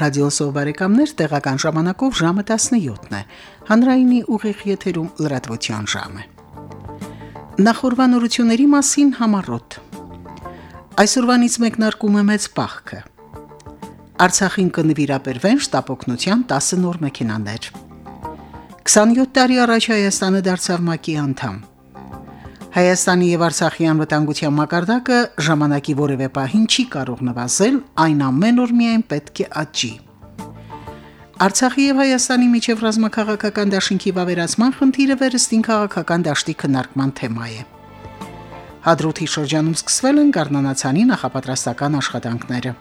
ռադիոսով բարեկամներ, տեղական ժամանակով ժամը 17-ն է։ Հանրայինի ուղիղ եթերում լրատվության ժամ է։ Նախորbanությունների մասին համառոտ։ Այսօրվանից մեկնարկում է մեծ պահքը։ Արցախին կնվիրապերվեն շտապօգնության 10 նոր մեքենաներ։ 27 տարի առաջ Հայաստանը դարձավ ՄԱԿ-ի անդամ։ Հայաստանի եւ Արցախի անվտանգության մակարդակը ժամանակի որևէ պահին չի կարող նվազել, այն ամեն օր միայն պետք է աճի։ Արցախի եւ Հայաստանի միջև ռազմաքաղաքական դաշինքի վավերացման խնդիրը վերստին քաղաքական դաշտի քննարկման թեմա է։ Հադրութի շրջանում սկսվել են Գառնանացանի նախապատրաստական աշխատանքները։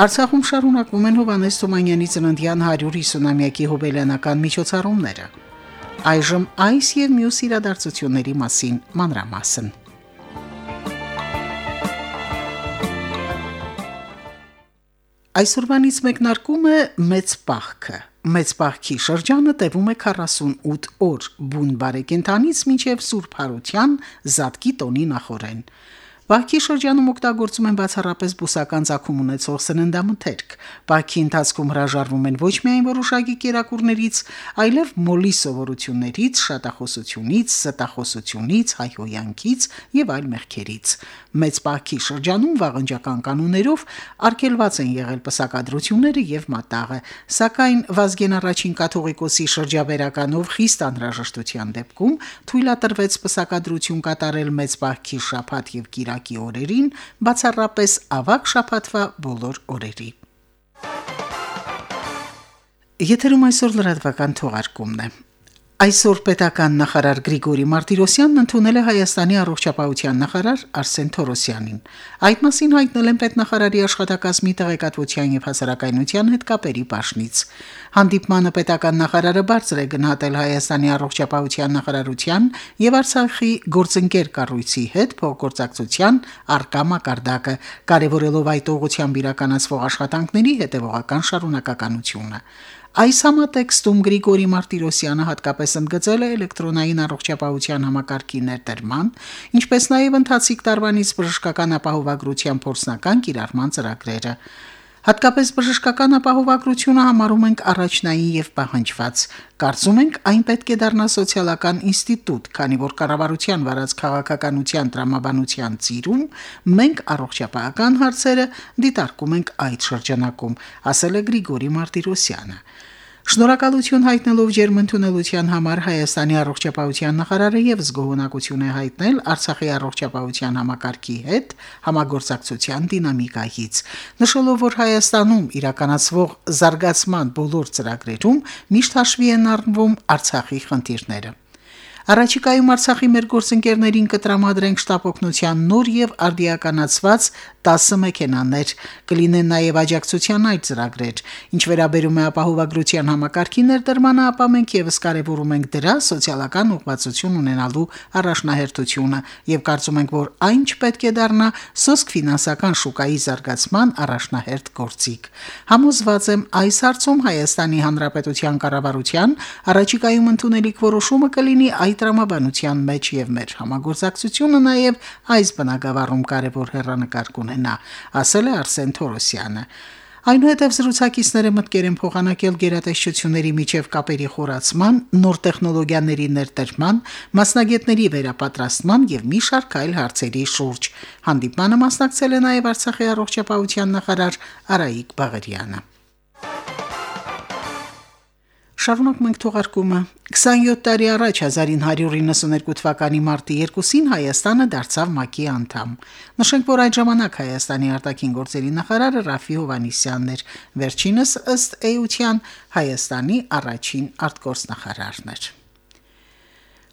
Արցախում շարունակվում են Հովանես Թումանյանի ծննդյան 150-ամյակի հոբելյանական միջոցառումները։ Այժմ այս եւ մյուս իրադարձությունների մասին մանրամասն։ Այսօրվանից մեկնարկում է մեծ պահքը։ Մեծ պահքի շրջանը տևում է 48 օր՝ բուն բարեկենթանից մինչև Սուրբ Հարության Զատկի տոնի նախորեն։ Բաքի շրջանում օգտագործում են բացառապես բուսական ցակում ունեցող սննդամթերք։ Բաքի ընթացքում հրաժարվում են ոչ միայն որոշակի կերակուրներից, այլև մոլի սովորություններից, շատախոսությունից, ստախոսությունից, հայհոյանքից եւ այլ մեղքերից։ Մեծ բաքի շրջանում վաղնջական կանոններով արգելված են եղել պսակադրությունները եւ մատաղը, սակայն Վազգեն առաջին կաթողիկոսի շրջաբերականով խիստ անհրաժեշտության դեպքում թույլատրվեց պսակադրություն կատարել մեծ բաքի շաբաթ եւ կիրակ շաբաթակի օրերին, բացառապես ավակ շաբաթվա բոլոր օրերի։ Եթերում այսօր լրատվական թողարկումն է։ Այսօր պետական նախարար Գրիգորի Մարտիրոսյանն ընդունել է Հայաստանի առողջապահության նախարար Արսեն Թորոսյանին։ Այդ մասին հայտնել են պետնախարարի աշխատակազմի տեղեկատվության եւ հասարակայնության հետ կապերի պաշտոնից։ Հանդիպմանը պետական նախարարը բարձր է գնահատել Հայաստանի առողջապահության նախարարության եւ Արցախի գործընկեր կառույցի հետ փոխգործակցության արկա մակարդակը, կարևորելով այդ ուղղությամբ իրականացվող աշխատանքների հետևողական շարունակականությունը։ Այս համատեքստում Գրիգորի Մարտիրոսյանը հատկապես ընդգծել է էլեկտրոնային առողջապահության համակարգի ներդրման, ինչպես նաև ընթացիկ տարվանից բժշկական ապահովագրության փորձնական կիրառման ծրագրերը։ Հատկապես բժշկական ապահովագրությունը համարում ենք առաջնային եւ պահանջված։ Կարծում ենք, այն պետք է դառնա սոցիալական ինստիտուտ, քանի որ կառավարության վարած քաղաքականության տրամաբանության ծիրում մենք առողջապահական հարցերը դիտարկում ենք այդ շրջանակում, ասել է Գրիգորի Մարտիրոսյանը։ Շնորհակալություն հայտնելով ջերմընդունելության համար Հայաստանի առողջապահության նախարարը եւս գոհունակություն է հայտնել Արցախի առողջապահության համակարգի հետ համագործակցության դինամիկայից, նշելով, որ Հայաստանում իրականացվող զարգացման բոլոր ծրագրերում միշտ հաշվի են առնվում Արցախի խնդիրները։ Առաջիկայում Արցախի մեր գործընկերներին կտրամադրենք շտապօգնության նոր եւ արդիականացված 10 մեքենաներ, կլինեն նաեւ աջակցության այլ ծրագրեր։ Ինչ վերաբերում է ապահովագրության համակարգի ներդրմանը, ապա մենք եւս կարևորում ենք դրա սոցիալական ուղղվածություն ունենալու առաջնահերթությունը եւ կարծում ենք, որ այն չպետք է դառնա սոսկ ֆինանսական շուկայի զարգացման առաջնահերթ գործիք։ Համոզված եմ այս հարցում Հայաստանի Հանրապետության կառավարության առաջիկայում ընդունելիք որոշումը կլինի այդ տրամաբանության մեջ եւ մեր համագործակցությունը նաեւ այս բնակավարում կարևոր հերանեկար կունենա, ասել է Արսեն Թորոսյանը։ Այնուհետև զրուցակիցները մտկեր են փոխանակել գերատեսչությունների միջև կապերի խորացման, նոր տեխնոլոգիաների ներդրման, մասնագետների վերապատրաստման եւ մի շարք այլ հարցերի շուրջ։ Հանդիպմանը մասնակցել է նաեւ Արցախի առողջապահության նախարար Արայիկ Բաղարյանը։ Շարունակում ենք թողարկումը. 27 տարի առաջ 1992 թվականի մարտի 2-ին Հայաստանը դարձավ ՄԱԿ-ի անդամ։ Նշենք, որ այդ ժամանակ Հայաստանի արտաքին գործերի նախարարը Ռաֆի Հովանիսյանն էր, վերջինս ըստ էության Հայաստանի առաջին արտգործնախարարն էր։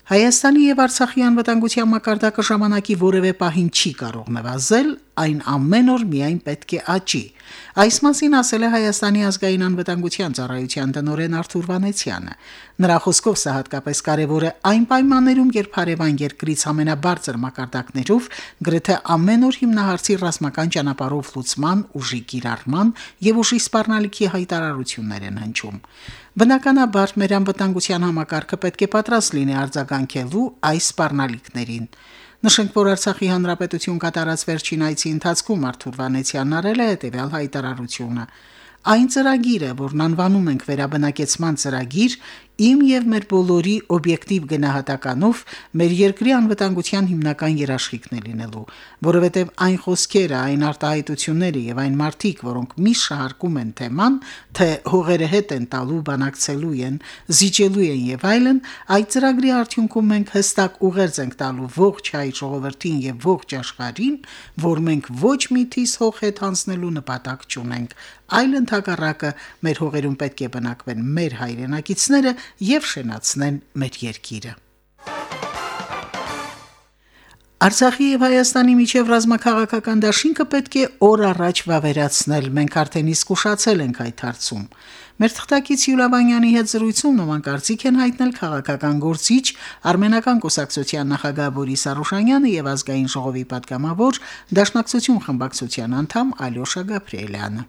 Հայաստանի եւ Արցախի անվտանգության մակարդակը ժամանակի որևէ պահին չի կարող նվազել, այն ամեն օր միայն պետք է աճի։ Այս մասին ասել է Հայաստանի ազգային անվտանգության ծառայության տնօրեն Արթուր Վանեցյանը։ Նրա խոսքով սա հատկապես կարևոր է այն պայմաններում, երբ հարևան երկրից ամենաբարձր մակարդակներով գրեթե ամեն օր հիմնահարցի ռազմական ճանապարհով լուծման, ուժի կիրառման եւ ուժի սպառնալիքի հայտարարություններ են հնչում։ Բնականաբար մեր անվտանգության համակարգը պետք է պատրաստ լինի արձագանքելու այս սպառնալիքներին։ Նշենք, որ Արցախի հանրապետություն կատարած վերջին այցի ընթացքում Արթուր Վանեցյանն արել է հետևյալ հայտարարությունը. Այն ծրագիրը, որն անվանում ենք վերաբնակեցման ծրագիր, իմ եւ մեր բոլորի օբյեկտիվ գնահատականով մեր երկրի անվտանգության հիմնական երաշխիքն է լինելու, որովհետեւ այն խոսքերը, այն արտահայտությունները եւ այն մարտիկ, որոնք միշտ շահարկում են թեման, թե հողերը հետ են տալու, բանակցելու են, զիջելու են եւ այլն, այդ ծրագրի արդյունքում մենք հստակ ուղերձ ենք տալու ողջ հայ ժողովրդին եւ ողջ աշխարհին, որ մենք ոչ մի թիս հող հետ հանձնելու նպատակ չունենք, այլ ընդհակառակը մեր հողերում պետք է բնակվեն մեր հայրենակիցները եւ շենացնեն մեր երկիրը։ Արցախի եւ Հայաստանի միջև ռազմաքաղաքական դաշինքը պետք է օր առաջ վավերացնել։ Մենք արդեն իսկ ուշացել ենք այդ հարցում։ Մեր թղթակից Յուլիա Վանյանի հետ զրույցում նման կարծիք են հայտնել քաղաքական գործիչ Արմենական կուսակցության նախագահ Բորիս Արուշանյանը եւ ազգային ժողովի պատգամավոր Դաշնակցություն խմբակցության անդամ Ալյոշա Գաբրիելյանը։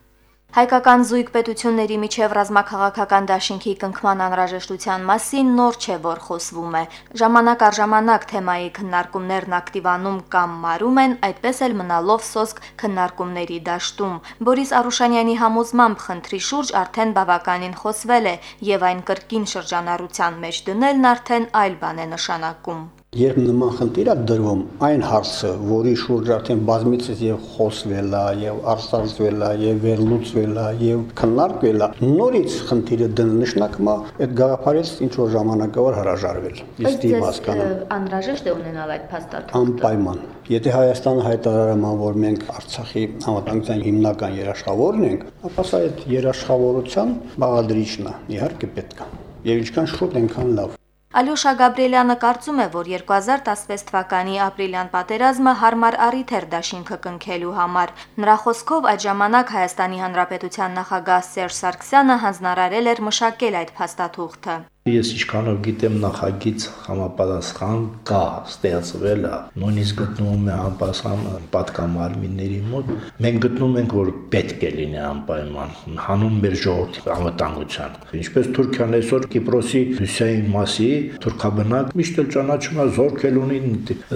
Հայկական զույգ պետությունների միջև ռազմաքաղաքական դաշինքի կնքման անհրաժեշտության մասին նոր չէ, որ խոսվում է։ Ժամանակ առ ժամանակ թեմայի քննարկումներն ակտիվանում կամ մարում են, այդպես էլ մնալով սոսկ քննարկումների դաշտում։ Բորիս Արուշանյանի համոզմամբ խնդրի շուրջ արդեն բավականին խոսվել է, եւ այն կրկին շրջանառության մեջ դնելն արդեն այլ բան է նշանակում։ Երբ նման խնդիր է դրվում, այն հարցը, որի շուրջ արդեն բազմիցս եւ խոսվել է, եւ արսարծվել է, եւ վերլուծվել է, եւ քննարկվել է, նորից խնդիրը դն նշանակում է այդ գաղափարից ինչ որ ժամանակավոր հրաժարվել։ Իսկ իմ հասկանում անհրաժեշտ է ունենալ այդ փաստաթուղթը։ Անպայման։ Եթե Հայաստանը հայտարարում է, որ մենք Արցախի անվտանգության հիմնական երաշխավորն ենք, ապա սա այդ երաշխավորության բաղադրիչն է։ Իհարկե պետք է։ Եվ ինչքան շուտ այնքան լավ։ Ալյոշա Գաբրիելյանը կարծում է, որ 2016 թվականի ապրիլյան պատերազմը հարմար առիթ էր դաշինքը կնքելու համար։ Նրա խոսքով այդ ժամանակ Հայաստանի Հանրապետության նախագահ Սերժ Սարգսյանը հանձնարարել էր մշակել այդ փաստաթուղթը։ Ես ինչքանով գիտեմ նախագիծ համապատասխան կա, ստեղծվել է, նույնիսկ գտնվում է համապատասխան պատկամարմինների մոտ։ Մենք գտնում ենք, որ պետք է լինի անպայման հանուն մեր ժողովրդի անվտանգության։ Ինչպես Թուրքիան այսօր Կիպրոսի Ռուսիայի մասի թուրքաբնակ միշտ էլ ճանաչում է զորքել ունի։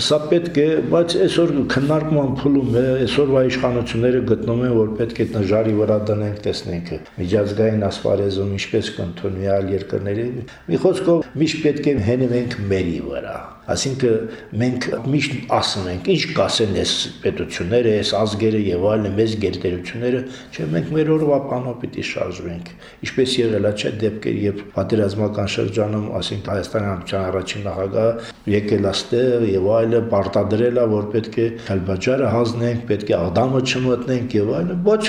Սա պետք է, բայց այսօր քննարկման փուլում է, այսօրվա իշխանությունները գտնում են, որ պետք է նժարի վրա դնենք, տեսնենք միջազգային ասպարեզում ինչպես կընդունվի այլ երկրների Մի խոսքով միշտ պետք է հենվենք մերի վրա։ Այսինքն մենք միշտ ասում ենք, ինչ կասեն այս պետությունները, այս ազգերը եւ այլն, մեծ գերտերությունները, չէ, մենք մեր օրվա պանո պիտի շարժվենք։ Ինչպես եղել է, չէ, դեպքեր, երբ պատերազմական շրջանում, ասենք Հայաստանի Հանրապետության առաջին նախագահը եկել աստեղ եւ այլը պարտադրել է, որ պետք է Քալբաջարը հանձնենք, պետք է Ադամը չմտնենք եւ այլն, ոչ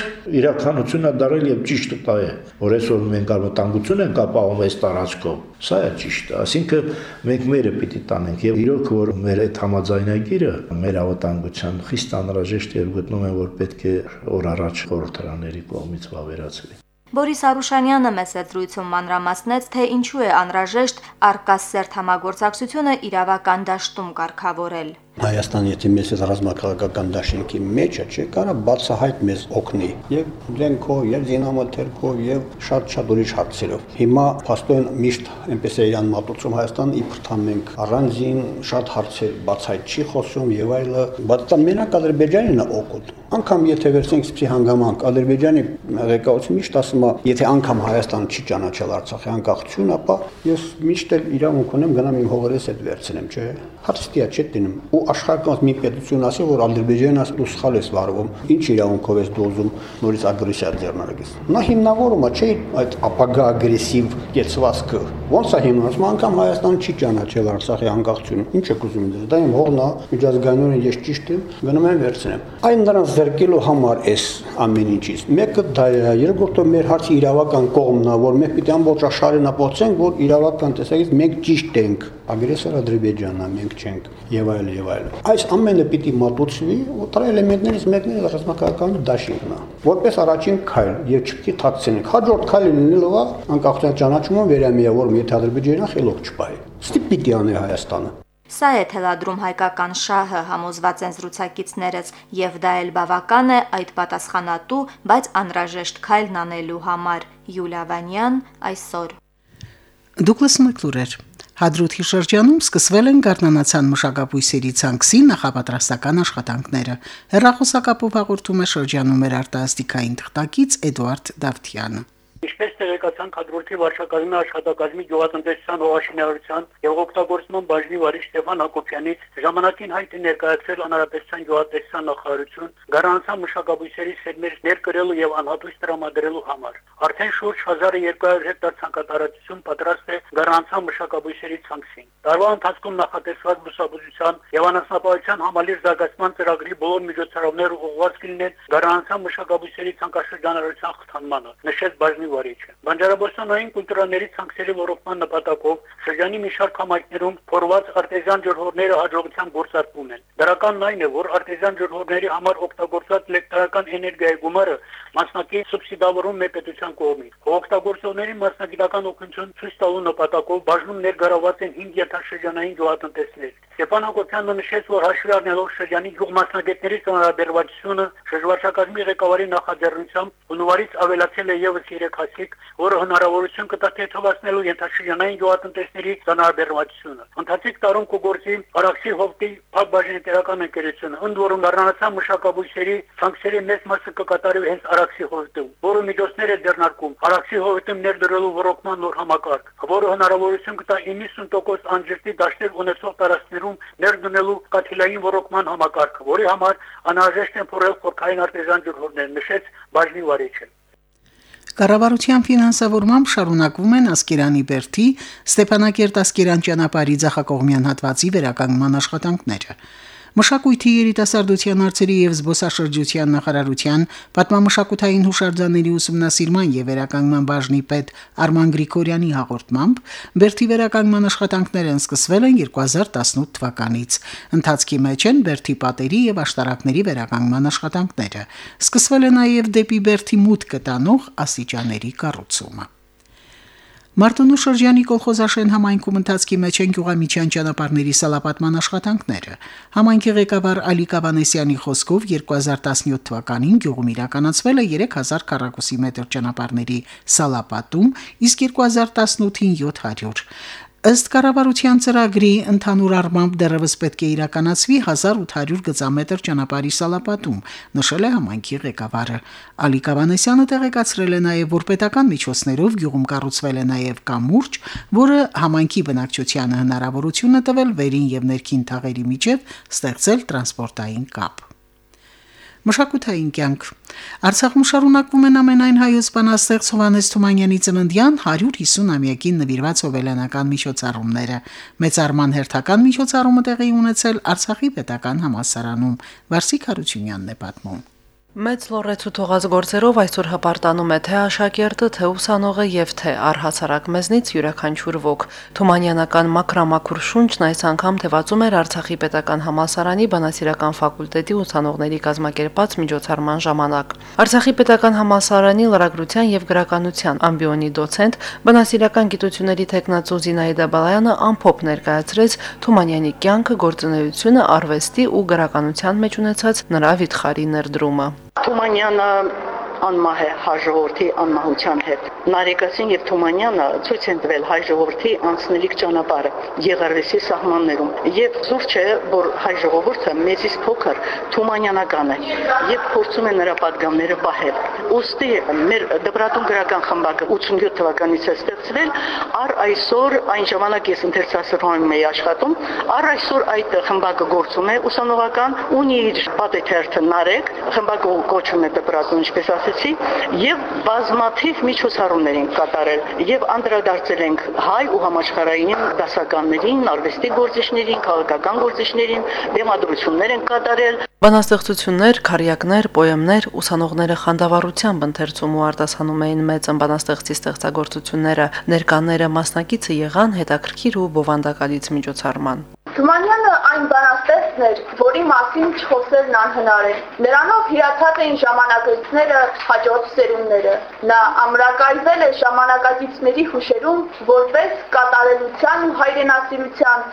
իրականությունն է դարել եւ ճիշտ է, որ այսօր մենք անվտանգություն ենք ապահովում այս տարածքով։ Սա է ճիշտը, ասինքն մենք մերը պիտի տանենք եւ իրոք որ մեր այդ համաձայնագիրը մեր ավտանգության խիստ անհրաժեշտ եւ գտնում եմ որ պետք է օր առաջ խորհրդարաների կողմից վավերացվի Բորիս Արուշանյանը մեծ զրույցում մանրամասնեց, թե ինչու է անհրաժեշտ արկասերտ համագործակցությունը իրավական դաշտում կարգավորել։ Հայաստանը եթե մեզ այդ ռազմաքաղաքական դաշինքի մեջ է, չէ, կարա բացահայտ մեզ օգնի եւ դենքով, եւ զինամթերքով, եւ շատ-շատ ուրիշ հարցերով։ Հիմա փաստորեն միշտ այնպես է իրան մատուցում Հայաստանը իբր թամ մենք առանձին շատ հարցեր բացահայտ չի խոսում եւ այլը, բայց դա մենակ Ադրբեջանին է օգուտ։ Անկամ եթե վերցնենք սպի հանգամանք, Ադրբեջանի ղեկավարությունը միշտ ասում է, եթե անգամ Հայաստանը չի ճանաչել Արցախի անկախություն, ապա ես միշտ իրավունք ունեմ գնամ իմ հողերս հետ վերցնեմ, չէ՞։ Հարցիա չէ դնում։ Ու աշխարհական մի պետություն ասի, որ Ադրբեջանն ասի դու սխալ ես վարվում, ինչ իրավունքով ես դու ուզում նորից ագրեսիա ձեռնարկես։ Նա հիմնավորումը չէ այդ ապագա ագրեսիվ կեցվածքը։ Ոնց է հիմնավորվում, անգամ Հայաստանը չի ճանաչել Արցախի անկախությունը։ Ինչ եք ուզում դες։ Դա իմ հողն է, միջազգայինորեն ես ճիշտ եմ, գնում եմ վերցնեմ։ Այն նրանց զրկելու համար էս ամեն ինչից։ Մեկը դա է, երկրորդը մեր հարցի իրավական կողմն է, որ մենք պիտի ամբողջ աշխարհին ապացուցենք, որ իրավական տեսակից մենք ճիշտ ենք։ Ագրեսոր Ադրբեջանն է, մենք չենք եւ այլ եւ այլ։ Այս ամենը պիտի մատուցվի, ու դրա էլեմենտներից մեկն է ռազմական դաշինքն է։ Որպես առաջին քայլ եւ չպիտի թաքցնենք։ Հաջորդ քայլը լինելով է անկախության ճանաչումը վերամիավորում, եթե Ադրբեջանը խելոք չպահի։ Ստիպ պիտի անի Հայաստանը։ Սա է թելադրում հայկական շահը համոզված են զրուցակիցներս եւ դա էլ բավական է այդ պատասխանատու, բայց անհրաժեշտ քայլն անելու համար։ Յուլիա Վանյան այսօր Դուկլաս Մակլուրեր Հադրութի շրջանում սկսվել են գառնանացան մշակաբույսերի ցանքսի նախապատրաստական աշխատանքները։ Հերրախոսակապով հաղորդում է շրջանում մեր արտասթիկային թղթակից Էդուարդ Դավթյանը։ Ինչպես տեղեկացան կադրորդի վարչակազմի աշխատակազմի գյուղատնտեսության հողաշինարարության եւ օգտագործման բաժնի վարիչ Ստեփան Հակոբյանից ժամանակին հայտ ներկայացրել անհրաժեշտության գյուղատնտեսության նախարարություն գարանցան մշակաբույսերի սերմեր ներկրելու եւ անհատույց տրամադրելու համար։ Արդեն շուրջ 1200 հեկտար ցանկատարածություն պատրաստ է գարանցան մշակաբույսերի ցանքսին։ Տարվա ընթացքում նախատեսված բուսաբուժության եւ անասնապահության համալիր զարգացման ծրագրի բոլոր միջոցառումները ուղղված կլինեն գարանցան մշակաբույսերի ցանկաշրջանառության խթանմանը։ Նշեց բաժնի վարիչը։ Բանջարաբոստանային կուլտուրաների ցանքերի ռոռոկման նպատակով շրջանի մի շարք համայնքներում փորված արտեզյան ջրհորները հաջողության գործարկվում են։ Դրականն այն է, որ արտեզյան ջրհորների համար օգտագործած էլեկտրական էներգիայի գումարը մասնակի սուբսիդավորում է պետության կողմից։ Օգտագործողների մասնագիտական օգնություն ցույց տալու նպատակով բաժնում ներգրաված են 5 ենթաշրջանային գյուղատնտեսներ։ Ստեփան Հակոբյանը նշեց, որ հաշվի առնելով շրջանի գյուղմասնագետների ծանրաբերվածությունը շրջվարչակազմի ղեկավարի նախաձեռնությամբ հունվարից ավելացել է եւս 3 հասիկ, որը հնարավորություն կտա թեթևացնելու ենթաշրջանային գյուղատնտեսների ծանրաբերվածությունը։ Ընթացիկ տարում կգործի Արաքսի հովտի փակbaşıնետերական ընկերությունը, ընդ որում առանցան մշակաբույսերի ցանքերի մեծ մասը կկատարվի հենց Արաքսի հովտում, որը միջոցներ է ձեռնարկում Արաքսի հովտում ներդրելու ռոռոկման նոր համակարգ, որը հնարավորություն կտա 90% անջրտի դաշտեր ունեցող տարածքներում ներդնելու կաթիլային ռոռոկման համակարգը, որի համար անհրաժեշտ է փորել խորքային արտեզյան ջրհորներ, նշեց բաժնի վարիչը։ Կառավարության ֆինանսավորմամբ շարունակվում են Ասկերանի Բերթի Ստեփանակերտ Ասկերան ճանապարհի ցախակողմյան հատվածի վերականգնման աշխատանքները։ Մշակույթի երիտասարդության հարցերի եւ զբոսաշրջության նախարարության պատմամշակութային հուշարձանների ուսումնասիրման եւ վերականգնման բաժնի պետ Արման Գրիգորյանի հաղորդմամբ Բերթի վերականգնման աշխատանքներն սկսվել են 2018 թվականից։ Ընթացքի մեջ են Բերթի պատերի եւ աշտարակների վերականգնման աշխատանքները։ Սկսվել է նաեւ դեպի Բերթի մուտքը տանող ասիճաների կառուցումը։ Մարտունու շրջանի կոլխոզաշեն համայնքում ընթացքի մեջ են գյուղամիջյան ճանապարհների սալապատման աշխատանքները։ Համայնքի ղեկավար Ալի Կավանեսյանի խոսքով 2017 թվականին գյուղում իրականացվել է 3000 քառակուսի մետր ճանապարհների սալապատում, իսկ 2018-ին 700։ Ըստ կառավարության ծրագրի ընդհանուր առմամբ դեռևս պետք է իրականացվի 1800 գծամետր ճանապարհի սալապատում, նշել է համայնքի ղեկավարը։ Ալի Կավանեսյանը տեղեկացրել է նաև, որ պետական միջոցներով գյուղում կառուցվել է նաև կամուրջ, որը համայնքի բնակչությանը հնարավորություն է տվել վերին եւ ներքին թաղերի միջև ստեղծել տրանսպորտային կապ։ Մշակութային կյանք Արցախում շարունակվում են ամենայն հայոց բանաստեղծ Հովանես Թումանյանի ծննդյան 150-ամյակին նվիրված հոբելյանական միջոցառումները։ Մեծարման հերթական միջոցառումը տեղի ունեցել Արցախի պետական համալսարանում։ Վարսիկ Հարությունյանն է պատմում։ Մեծ լորեցու թողած գործերով այսօր հպարտանում է թե աշակերտը, թե ուսանողը եւ թե առհասարակ մեզնից յուրաքանչյուր ոգ։ Թումանյանական մակրամակուր շունչն այս անգամ թևածում էր Արցախի պետական համալսարանի բանասիրական ֆակուլտետի ուսանողների կազմակերպած միջոցառման ժամանակ։ Արցախի պետական համալսարանի լրագրության եւ գրականության ամբիոնի դոցենտ, բանասիրական գիտությունների տեխնացու Զինայդա Բալայանը ամփոփ ներկայացրեց Թումանյանի կյանքը, գործունեությունը, արվեստի ու գրականության մեջ ունեցած նրա վիթխարի ներդրումը։ Թումանյանը անմահ է հայ ժողովրդի անմահության հետ։ Նարեկասին եւ Թումանյանը ցույց են տվել հայ ժողովրդի անցնելիք ճանապարհը Եղարվեսի սահմաններում։ Եվ զուրջ է, որ հայ ժողովուրդը մեզից փոքր Թումանյանական է, եւ փորձում է նրա падգամները պահել։ Ոստի մեր դպրատուն գրական խմբակը 87 թվականից է ստեղծվել, առ այսօր այն ժամանակ ես ընթերցասրահում էի աշխատում, առ այսօր այդ խմբակը գործում է ուսանողական, ունի իր պատեթերթը Նարեկ, խմբակը կոչվում է դպրատուն, ինչպես ասել ասեցի, եւ բազմաթիվ միջոցառումներ ենք կատարել եւ անդրադարձել ենք հայ ու համաշխարհային դասականներին, արվեստի գործիչներին, քաղաքական գործիչներին, դեմադրություններ ենք կատարել Բանաստեղծություններ, քարյակներ, պոեմներ, ուսանողները խանդավառությամբ ընթերցում ու արտասանում էին մեծ բանաստեղծի ստեղծագործությունները, ներկաները մասնակիցը եղան հետաքրքիր ու բովանդակալից միջոցառման։ Թումանյանը այն բանաստեղծն էր, որի մասին չխոսելն անհնար է։ Նրանով հիացած էին ժամանակակիցները, հաջորդ սերունդները։ Նա ամրակայվել է ժամանակակիցների հուշերում որպես կատարելության ու հայրենասիրության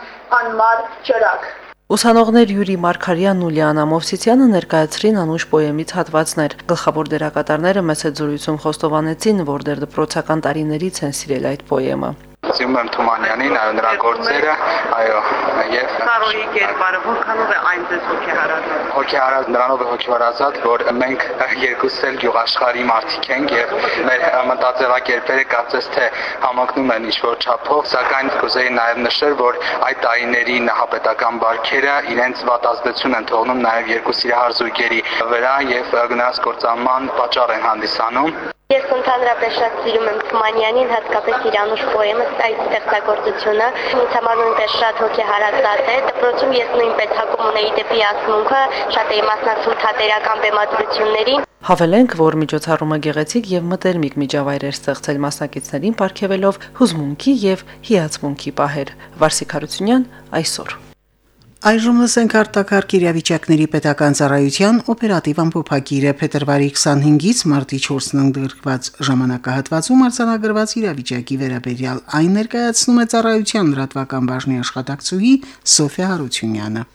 անմար ճրակ։ Ուսանողներ Յուրի Մարկարյանն ու Լիանա Մովսիսյանը ներկայացրին անուշ պոեմից հատվածներ։ Գլխավոր դերակատարները մեծ զրույցում խոստովանեցին, որ դեր դպրոցական տարիներից են սիրել այդ պոեմը։ հարգում եմ Թումանյանին, այո, նրա գործերը, այո, եւ Սարոյի կերպարը որքանով է այն ձեզ հոգեհարազատ։ Հոգեհարազատ նրանով է հոգեհարազատ, որ մենք երկուսս էլ գյուղաշխարհի մարդիկ ենք եւ մեր մտածելակերպերը կարծես թե համակնում են ինչ-որ չափով, սակայն կուզեի նաեւ նշել, որ այդ տարիների նահապետական բարքերը իրենց վատ ազդեցություն են թողնում նաեւ երկու սիրահար զույգերի վրա եւ գնաց կործանման պատճառ են հանդիսանում։ Ես ընդհանրապես շատ սիրում եմ Թումանյանին, հատկապես Իրանուշ պոեմը, այդ ստեղծագործությունը։ Ինձ համար նույնպես շատ հոգեհարազատ է։ Դպրոցում ես նույնպես հակում ունեի դեպի ասմունքը, շատ էի մասնակցում թատերական բեմադրություններին։ Հավելենք, որ միջոցառումը գեղեցիկ եւ մտերմիկ միջավայր էր ստեղծել մասնակիցներին ապարգևելով հուզմունքի եւ հիացմունքի պահեր։ Վարսիկ Հարությունյան այսօր Այժմ լսենք արտակարգ իրավիճակների պետական ծառայության օպերատիվ ամփոփագիրը փետրվարի 25-ից մարտի 4-ն ընդգրկված ժամանակահատվածում արձանագրված իրավիճակի վերաբերյալ այն ներկայացնում է ծառայության լրատվական բաժնի աշխատակցուհի Սոֆիա Հարությունյանը։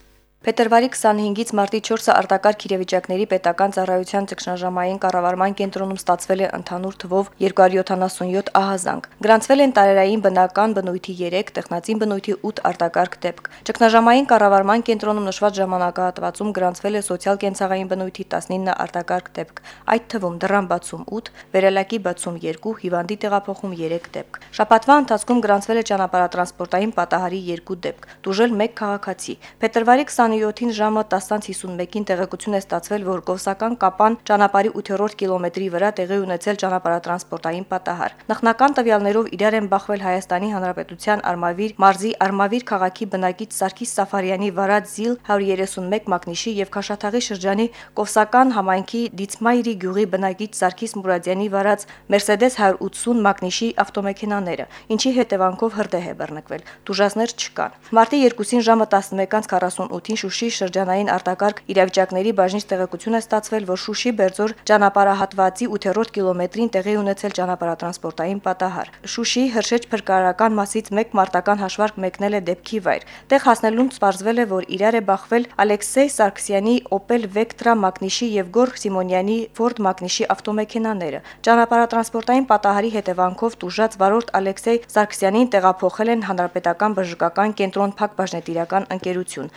Փետրվարի 25-ից մարտի 4-ը արտակարգ իրավիճակների պետական ծառայության ճգնաժամային կառավարման կենտրոնում ստացվել է ընդհանուր թվով 277 ահազանգ։ Գրանցվել են տարերային բնական բնույթի 3, տեխնացին բնույթի 8 արտակարգ դեպք։ Ճգնաժամային կառավարման կենտրոնում նշված ժամանակահատվածում գրանցվել է սոցիալ-կենցաղային բնույթի 19 արտակարգ դեպք, այդ թվում դրան բացում 8, վերելակի բացում 2, հիվանդի տեղափոխում 3 դեպք։ Շաբաթվա ընթացքում գրանցվել է ճանապարհատրանսպորտային պատահարի 2 դեպք, դուժել 1 քաղաքացի։ Փետրվարի 27-ին ժամը 10:51-ին տեղեկություն է ստացվել, որ Կովսական Կապան ճանապարհի 8-րդ կիլոմետրի վրա տեղի ունեցել ճանապարհատրանսպորտային պատահար։ Նախնական տվյալներով իրար են բախվել Հայաստանի Հանրապետության Արմավիր մարզի Արմավիր քաղաքի բնակիչ Սարգիս Սաֆարյանի վարած Զիլ 131 մակնիշի եւ Քաշաթաղի շրջանի Կովսական համայնքի Դիցմայրի գյուղի բնակիչ Սարգիս Մուրադյանի վարած Mercedes 180 մակնիշի ավտոմեքենաները, ինչի հետևանքով հրդեհ է բռնկվել։ Դուժասներ չկան։ Մարտի 2-ին ժամը 11:48-ին Շուշի շրջանային արտակարգ իրավիճակների բաժնից տեղեկություն է ստացվել, որ Շուշի Բերձոր ճանապարհահատվածի 8-րդ կիլոմետրին տեղի ունեցել ճանապարհատրանսպորտային պատահար։ Շուշի Հրշեջ փրկարարական մասից մեկ մարտական հաշվարկ մեկնել է դեպքի վայր։ Տեղ հասնելուն սպառվել է, որ իրար է բախվել Ալեքսեյ Սարգսյանի Opel Vectra մակնիշի եւ Գոր Սիմոնյանի Ford մակնիշի ավտոմեքենաները։ Ճանապարհատրանսպորտային պատահարի հետևանքով տուժած վարորդ Ալեքսեյ Սարգսյանին տեղափոխել են հանրապետական բժշկական կենտրոն Փակ բաժնետիրական ընկերություն։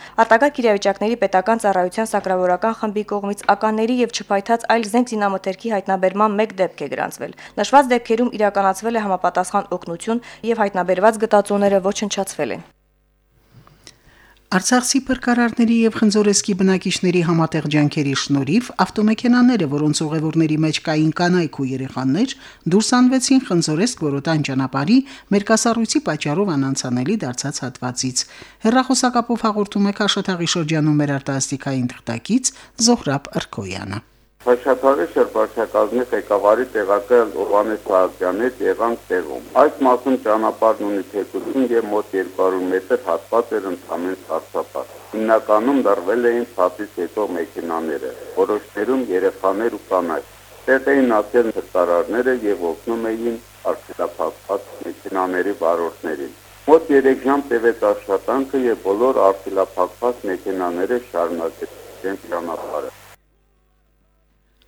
Արտակարգ իրավիճակների պետական ծառայության սակրավորական խմբի կողմից ականների եւ չփայթած այլ զենք զինամթերքի հայտնաբերման մեկ դեպք է գրանցվել։ Նշված դեպքերում իրականացվել է համապատասխան օգնություն եւ հայտնաբերված գտածոները ոչնչացվել են։ Արցախցի փրկարարների եւ խնձորեսկի բնակիչների համատեղ ջանքերի շնորհիվ ավտոմեքենաները, որոնց ուղևորների մեջ կային կանայք ու երեխաներ, դուրս անվեցին խնձորեսկ որոտան ճանապարհի մերկասառույցի պատճառով անանցանելի դարձած հատվածից։ Հերրախոսակապով հաղորդում է Քաշաթաղի շրջանում մեր արտասթիկային թղթակից Զոհրաբ Ըրքոյանը։ Խաչաթաղի շրջակազմի ղեկավարի տեղակալ Հովանես Սահակյանից եղանք տեղում։ Այս մասում ճանապարհն ունի թեքություն եւ մոտ 200 մետր հատված էր ընդհանուր սարսափար։ Հիմնականում դրվել էին ցածից հետո մեքենաները, որոշներում երեխաներ ու կանայք։ Տեղ էին ասել հրատարարները եւ օգնում էին արտիլափակված մեքենաների վարորդներին։ Մոտ 3 ժամ տևեց աշխատանքը եւ բոլոր արտիլափակված մեքենաները շարունակեցին ճանապարհը։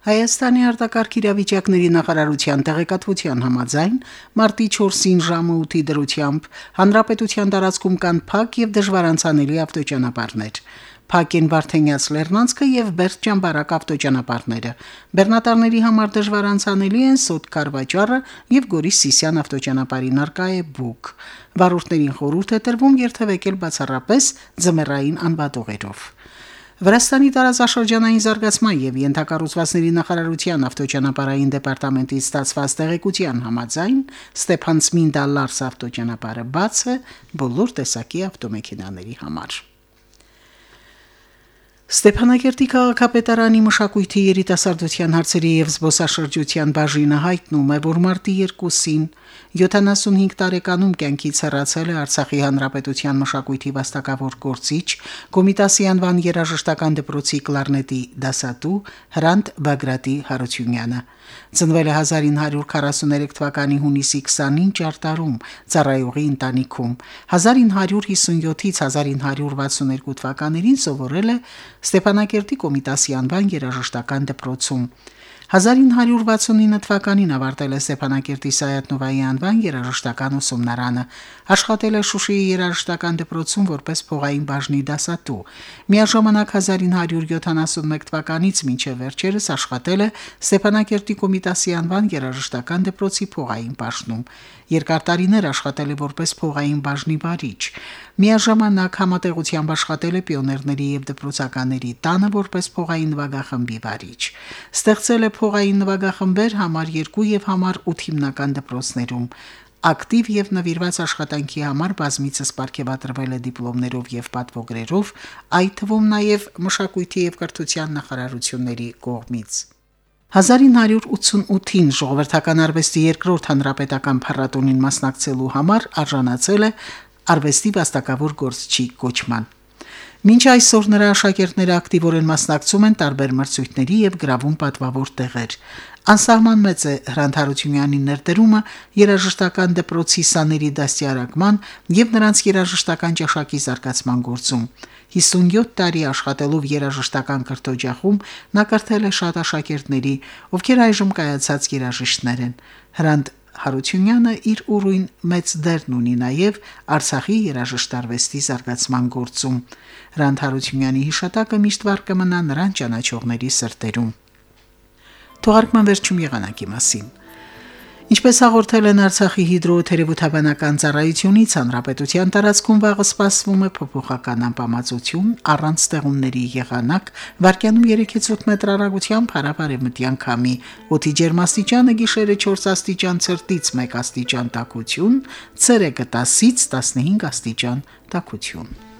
Հայաստանի արտակարգ իրավիճակների նախարարության տեղեկատվության համաձայն մարտի 4-ին ժամը 8-ի դրությամբ հանրապետության տարածքում կան փակ եւ դժվարանցանելի ավտոճանապարհներ։ Փակ են Վարդենյաց Լեռնանցքը եւ Բերդճամբարակ ավտոճանապարհները։ Բեռնատարների համար դժվարանցանելի են Սոտ Կարվաճառը եւ Գորիս Սիսյան ավտոճանապարհի նարկայ է Բուկ։ Վարորդներին խորհուրդ է տրվում երթևեկել բացառապես ձմեռային անվատողերով։ Վրաստանի տարածաշրջանային զարգացման եւ ենթակառուցվածքների նախարարության ավտոճանապարհային դեպարտամենտի ստացված տեղեկության համաձայն Ստեփան Սմինդա Լարս ավտոճանապարհը բաց է բոլոր տեսակի ավտոմեքենաների համար։ Ստեփանակերտի քաղաքապետարանի մշակույթի երիտասարդության հարցերի եւ զբոսաշրջության բաժինը հայտնում է, որ մարտի 2-ին 75 տարեկանում կյանքից հեռացել է Արցախի հանրապետության մշակույթի վաստակավոր գործիչ Կոմիտասի անվան երաժշտական դպրոցի կլարնետի դասատու Հրանտ Բագրատի Հարությունյանը։ Ծնվել է 1943 թվականի հունիսի 20-ին Ճարտարում, Ծառայողի ընտանիքում։ 1957-ից 1962 թվականներին սովորել է Ստեփանակերտի Կոմիտասի անվան երաժշտական դպրոցում։ 1969 թվականին ավարտել է Ստեփանակերտի Սայաթնովայի անվան երաժշտական ուսումնարանը, աշխատել է Շուշիի երաժշտական դպրոցում որպես փողային բաժնի դասատու։ Միաժամանակ 1971 թվականից մինչև վերջերս աշխատել է Ստեփանակերտի Կոմիտասի անվան երաժշտական դպրոցի փողային բաժնում։ Երկար տարիներ աշխատել է որպես փողային բաժնի վարիչ։ Միաժամանակ համատեղությամբ աշխատել է պիոներների եւ դպրոցականների տանը որպես փողային նվագախմբի վարիչ։ Ստեղծել է փողային նվագախմբեր համար 2 եւ համար 8 հիմնական դպրոցներում ակտիվ եւ նվիրված աշխատանքի համար բազմիցս ապարգևատրվել է դիպլոմներով եւ պատվոգրերով, այդ թվում նաեւ մշակույթի եւ կրթության նախարարությունների կողմից։ 1988-ին ժողովրդական արվեստի երկրորդ հանրապետական փառատոնին մասնակցելու համար արժանացել է արվեստի վաստակավոր գործչի կոչման։ Մինչ այսօր նրա աշակերտները ակտիվորեն մասնակցում են տարբեր մրցույթների եւ գրավում պատվավոր տեղեր։ Անսահման մեծ է Հրանտ ներդրումը երաժշտական դպրոցի սաների դաստիարակման եւ նրանց երաժշտական ճաշակի զարգացման գործում։ 57 տարի աշխատելով երաժշտական կրթօջախում նա կրթել է շատ աշակերտների, ովքեր այժմ կայացած երաժիշտներ են։ Հրանտ Հարությունյանը իր ուրույն մեծ դերն ունի նաև Արցախի երաժշտարվեստի զարգացման գործում։ Հրանտ Հարությունյանի հիշատակը միշտ վառ կմնա նրան ճանաչողների սրտերում։ Թողարկման վերջում եղանակի մասին։ Ինչպես հաղորդել են Արցախի հիդրոթերապևտաբանական ծառայությունից, հանրապետության տարածքում վաղը սպասվում է փոփոխական անբավարարություն առանց ստեղումների եղանակ, վարկյանում 3-8 մետր հեռագությամբ հարաբարեմտյան քամի, օդի ջերմաստիճանը գիշերը 4 աստիճան ցրտից 1 աստիճան տաքություն, ցերեկը 10-ից 15 աստիճան տաքություն։